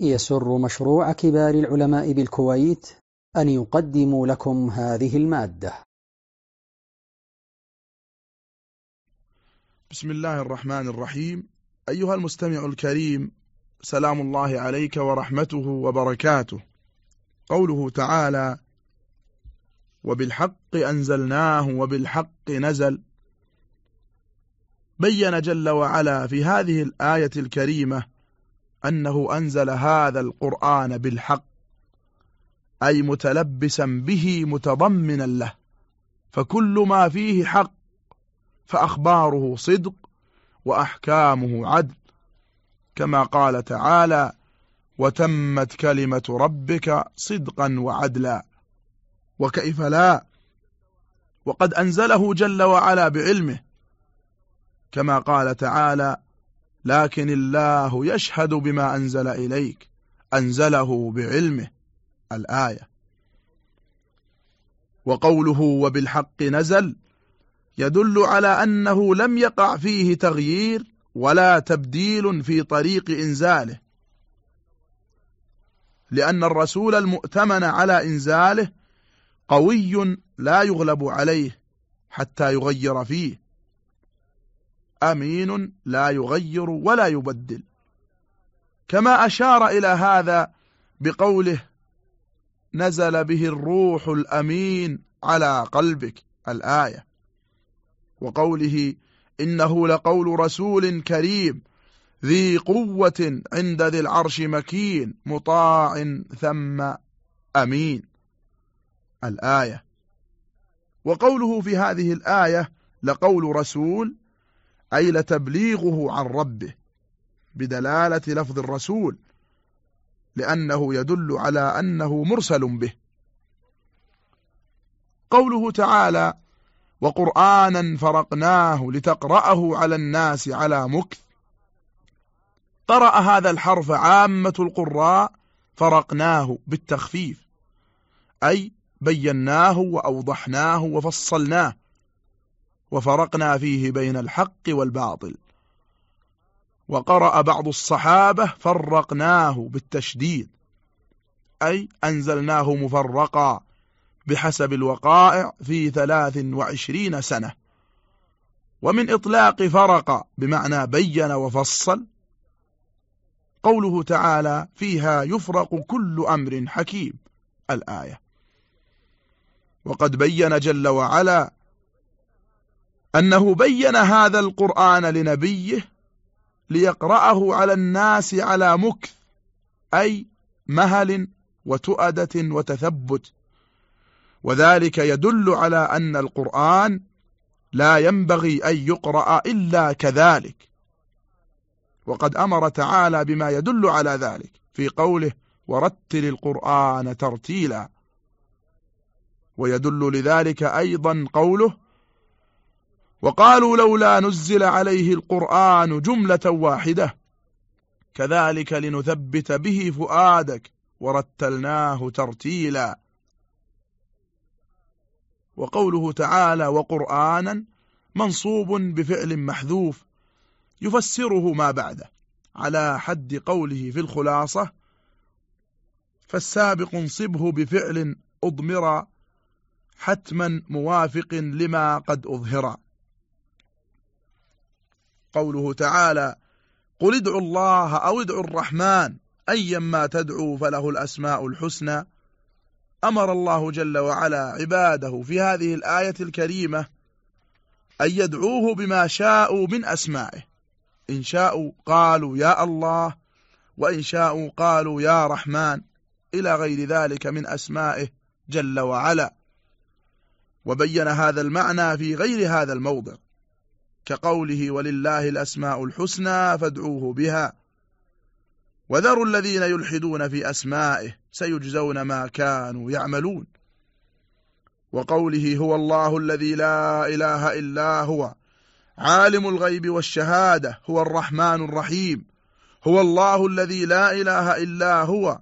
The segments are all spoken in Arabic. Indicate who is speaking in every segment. Speaker 1: يسر مشروع كبار العلماء بالكويت أن يقدم لكم هذه المادة بسم الله الرحمن الرحيم أيها المستمع الكريم سلام الله عليك ورحمته وبركاته قوله تعالى وبالحق أنزلناه وبالحق نزل بين جل وعلا في هذه الآية الكريمة أنه أنزل هذا القرآن بالحق أي متلبسا به متضمنا له فكل ما فيه حق فأخباره صدق وأحكامه عدل كما قال تعالى وتمت كلمة ربك صدقا وعدلا وكيف لا وقد أنزله جل وعلا بعلمه كما قال تعالى لكن الله يشهد بما أنزل إليك أنزله بعلمه الآية وقوله وبالحق نزل يدل على أنه لم يقع فيه تغيير ولا تبديل في طريق إنزاله لأن الرسول المؤتمن على إنزاله قوي لا يغلب عليه حتى يغير فيه أمين لا يغير ولا يبدل كما أشار إلى هذا بقوله نزل به الروح الأمين على قلبك الآية وقوله إنه لقول رسول كريم ذي قوة عند ذي العرش مكين مطاع ثم أمين الآية وقوله في هذه الآية لقول رسول أي لتبليغه عن ربه بدلالة لفظ الرسول لأنه يدل على أنه مرسل به قوله تعالى وقرآنا فرقناه لتقرأه على الناس على مكث قرأ هذا الحرف عامة القراء فرقناه بالتخفيف أي بيناه وأوضحناه وفصلناه وفرقنا فيه بين الحق والباطل وقرأ بعض الصحابة فرقناه بالتشديد أي أنزلناه مفرقا بحسب الوقائع في 23 سنة ومن إطلاق فرق بمعنى بين وفصل قوله تعالى فيها يفرق كل أمر حكيم الآية وقد بين جل وعلا أنه بين هذا القرآن لنبيه ليقرأه على الناس على مكث أي مهل وتؤدة وتثبت وذلك يدل على أن القرآن لا ينبغي أن يقرأ إلا كذلك وقد أمر تعالى بما يدل على ذلك في قوله ورتل القرآن ترتيلا ويدل لذلك أيضا قوله وقالوا لولا نزل عليه القرآن جملة واحدة كذلك لنثبت به فؤادك ورتلناه ترتيلا وقوله تعالى وقرآنا منصوب بفعل محذوف يفسره ما بعده على حد قوله في الخلاصة فالسابق انصبه بفعل أضمر حتما موافق لما قد أظهر قوله تعالى قل ادعوا الله أو ادعوا الرحمن أيما تدعوا فله الأسماء الحسنى أمر الله جل وعلا عباده في هذه الآية الكريمة أن يدعوه بما شاءوا من أسمائه إن شاءوا قالوا يا الله وإن شاءوا قالوا يا رحمن إلى غير ذلك من أسمائه جل وعلا وبين هذا المعنى في غير هذا الموضع كقوله ولله الأسماء الحسنى فادعوه بها وذروا الذين يلحدون في أسمائه سيجزون ما كانوا يعملون وقوله هو الله الذي لا إله إلا هو عالم الغيب والشهادة هو الرحمن الرحيم هو الله الذي لا إله إلا هو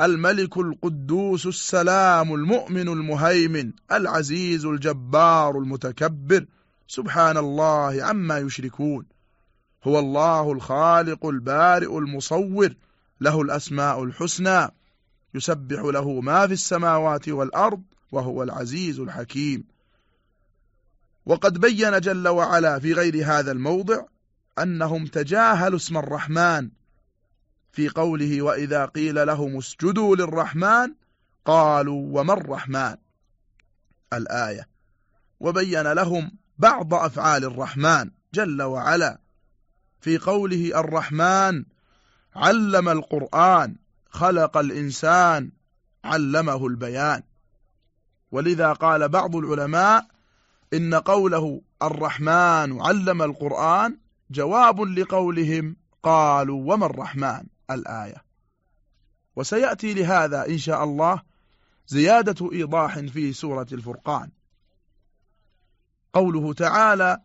Speaker 1: الملك القدوس السلام المؤمن المهيمن العزيز الجبار المتكبر سبحان الله عما يشركون هو الله الخالق البارئ المصور له الأسماء الحسنى يسبح له ما في السماوات والأرض وهو العزيز الحكيم وقد بين جل وعلا في غير هذا الموضع أنهم تجاهلوا اسم الرحمن في قوله وإذا قيل لهم اسجدوا للرحمن قالوا وما الرحمن الآية وبين لهم بعض أفعال الرحمن جل وعلا في قوله الرحمن علم القرآن خلق الإنسان علمه البيان ولذا قال بعض العلماء إن قوله الرحمن علم القرآن جواب لقولهم قالوا وما الرحمن الآية وسيأتي لهذا إن شاء الله زيادة إيضاح في سورة الفرقان قوله تعالى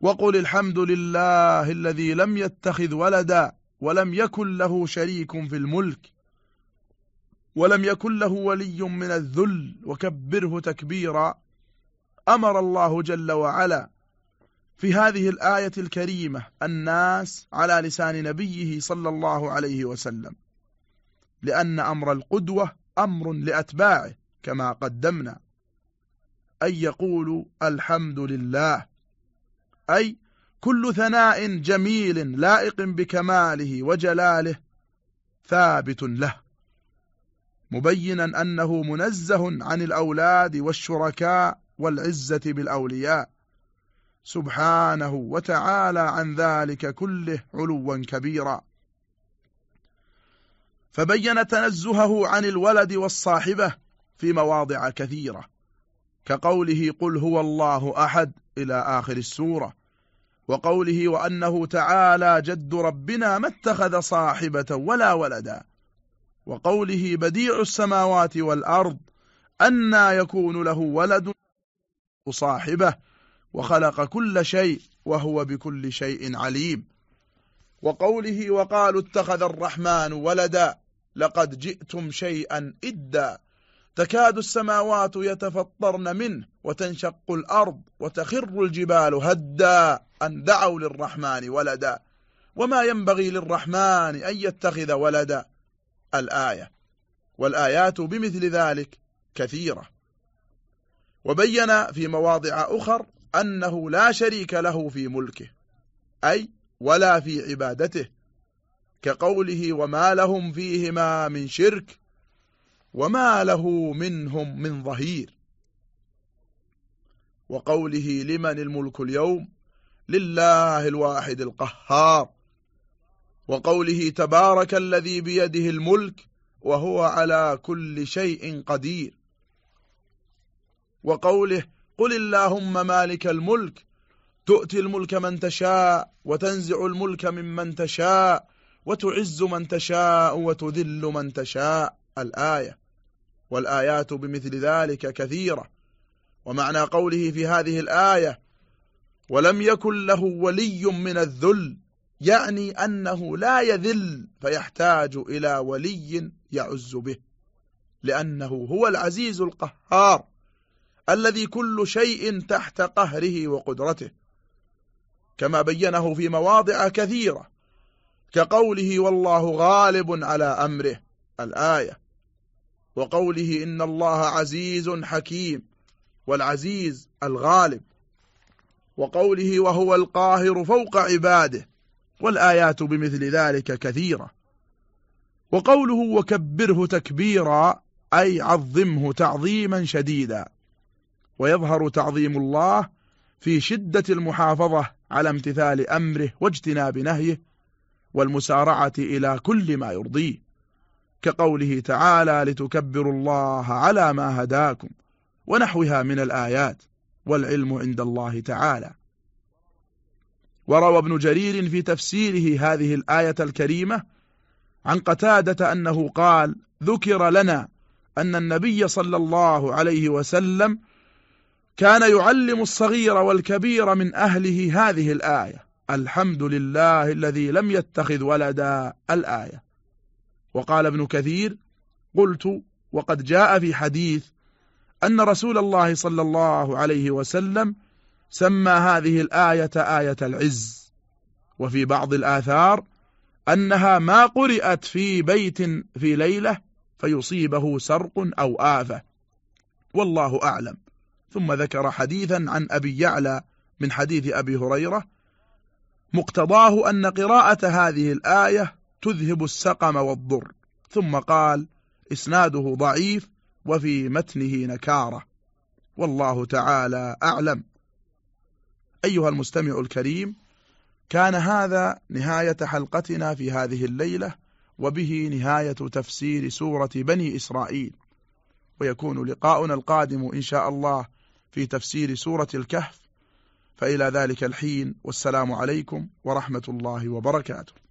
Speaker 1: وقل الحمد لله الذي لم يتخذ ولدا ولم يكن له شريك في الملك ولم يكن له ولي من الذل وكبره تكبيرا أمر الله جل وعلا في هذه الآية الكريمة الناس على لسان نبيه صلى الله عليه وسلم لأن أمر القدوة أمر لأتباعه كما قدمنا أن يقولوا الحمد لله أي كل ثناء جميل لائق بكماله وجلاله ثابت له مبينا أنه منزه عن الأولاد والشركاء والعزة بالأولياء سبحانه وتعالى عن ذلك كله علوا كبيرا فبين تنزهه عن الولد والصاحبة في مواضع كثيرة كقوله قل هو الله أحد إلى آخر السورة وقوله وأنه تعالى جد ربنا ما اتخذ صاحبة ولا ولدا وقوله بديع السماوات والأرض أنا يكون له ولد صاحبه وخلق كل شيء وهو بكل شيء عليم وقوله وقالوا اتخذ الرحمن ولدا لقد جئتم شيئا إدا تكاد السماوات يتفطرن منه وتنشق الأرض وتخر الجبال هدا أن دعوا للرحمن ولدا وما ينبغي للرحمن أن يتخذ ولدا الآية والآيات بمثل ذلك كثيرة وبين في مواضع أخر أنه لا شريك له في ملكه أي ولا في عبادته كقوله وما لهم فيهما من شرك وما له منهم من ظهير وقوله لمن الملك اليوم لله الواحد القهار وقوله تبارك الذي بيده الملك وهو على كل شيء قدير وقوله قل اللهم مالك الملك تؤتي الملك من تشاء وتنزع الملك ممن تشاء وتعز من تشاء وتذل من تشاء الآية والآيات بمثل ذلك كثيرة ومعنى قوله في هذه الآية ولم يكن له ولي من الذل يعني أنه لا يذل فيحتاج إلى ولي يعز به لأنه هو العزيز القهار الذي كل شيء تحت قهره وقدرته كما بينه في مواضع كثيرة كقوله والله غالب على أمره الآية وقوله إن الله عزيز حكيم والعزيز الغالب وقوله وهو القاهر فوق عباده والآيات بمثل ذلك كثيرة وقوله وكبره تكبيرا أي عظمه تعظيما شديدا ويظهر تعظيم الله في شدة المحافظة على امتثال أمره واجتناب نهيه والمسارعة إلى كل ما يرضيه كقوله تعالى لتكبروا الله على ما هداكم ونحوها من الآيات والعلم عند الله تعالى وروى ابن جرير في تفسيره هذه الآية الكريمة عن قتادة أنه قال ذكر لنا أن النبي صلى الله عليه وسلم كان يعلم الصغير والكبير من أهله هذه الآية الحمد لله الذي لم يتخذ ولدا الآية وقال ابن كثير قلت وقد جاء في حديث أن رسول الله صلى الله عليه وسلم سمى هذه الآية آية العز وفي بعض الآثار أنها ما قرئت في بيت في ليلة فيصيبه سرق أو آفة والله أعلم ثم ذكر حديثا عن أبي يعلى من حديث أبي هريرة مقتضاه أن قراءة هذه الآية تذهب السقم والضر ثم قال إسناده ضعيف وفي متنه نكارة والله تعالى أعلم أيها المستمع الكريم كان هذا نهاية حلقتنا في هذه الليلة وبه نهاية تفسير سورة بني إسرائيل ويكون لقاؤنا القادم إن شاء الله في تفسير سورة الكهف فإلى ذلك الحين والسلام عليكم ورحمة الله وبركاته